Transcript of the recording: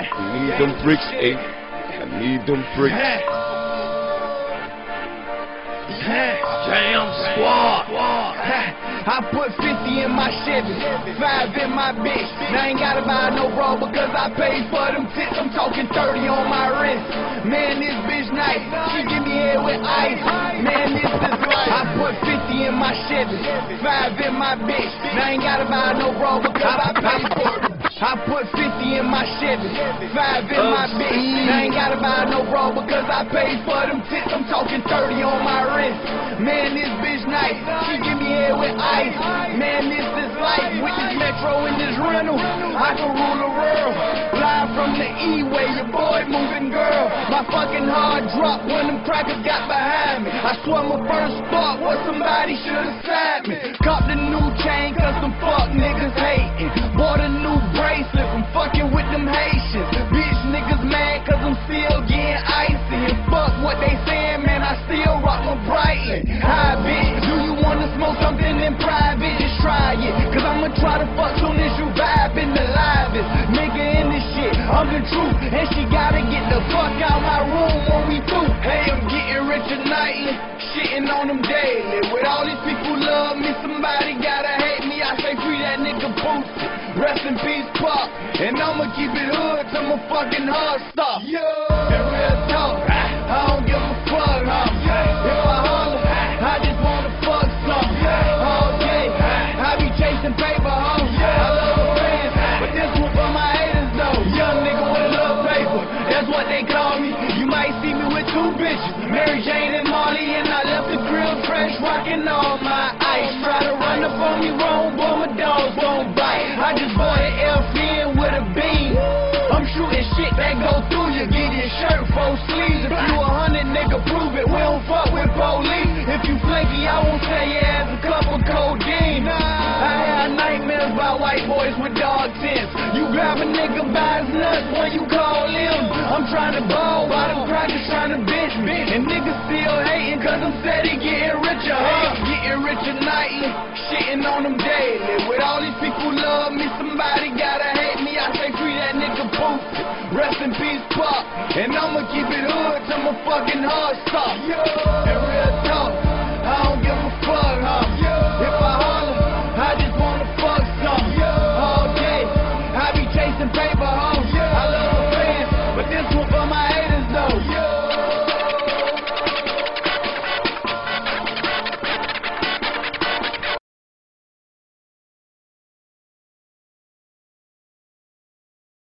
I need them bricks, eh? I need them bricks. Jam Squad. I put 50 in my Chevy, 5 in my bitch. Now I ain't gotta buy no bra because I paid for them tits. I'm talking 30 on my wrist. Man, this bitch nice. She give me head with ice. Man, this is life. I put 50 in my Chevy, 5 in my bitch. Now I ain't gotta buy no bra because I paid for them. I put 50 in my Chevy, 5 in my oh. bitch. I ain't gotta buy no bra because I paid for them tits. I'm talking 30 on my wrist. Man, this bitch nice. She give me head with ice. Man, this is life. With this metro in this rental, I can rule the world. Live from the E-way, your boy moving girl. My fucking heart dropped when them crackers got behind me. I swear my first thought was somebody should've signed me. Cop the new chain with. Bitch niggas mad cause I'm still getting icy. And fuck what they saying, man, I still rock my Brighton. Hi, bitch, do you wanna smoke something in private? Just try it. Cause I'ma try to fuck soon as you in the livest. Nigga in this shit, I'm the truth. And she gotta get Rest in peace, Pop. And I'ma keep it hood till my fucking heart stop. Yeah. And real talk, I don't give a fuck. Huh? If I holler, I just wanna fuck some. All day, oh, I be chasing paper, huh? I love fans, but this one for my haters though. Young nigga with little paper, that's what they call me. You might see me with two bitches, Mary Jane and Molly, and I left the grill fresh, rocking all my ice. Try to run up on me full sleeves. If you a hundred, nigga, prove it. We don't fuck with police. If you flaky, I won't tell your ass a cup of codeine. I had nightmares about white boys with dog tents. You grab a nigga by his nuts when you call him. I'm trying to ball while them crackers trying to bitch me. And niggas still hating cause I'm steady getting richer. I'm getting richer nightly. Shitting on them daily. With all these people love me, somebody gotta rest in peace pop. And I'ma keep it hood till my fucking heart stop. And real talk.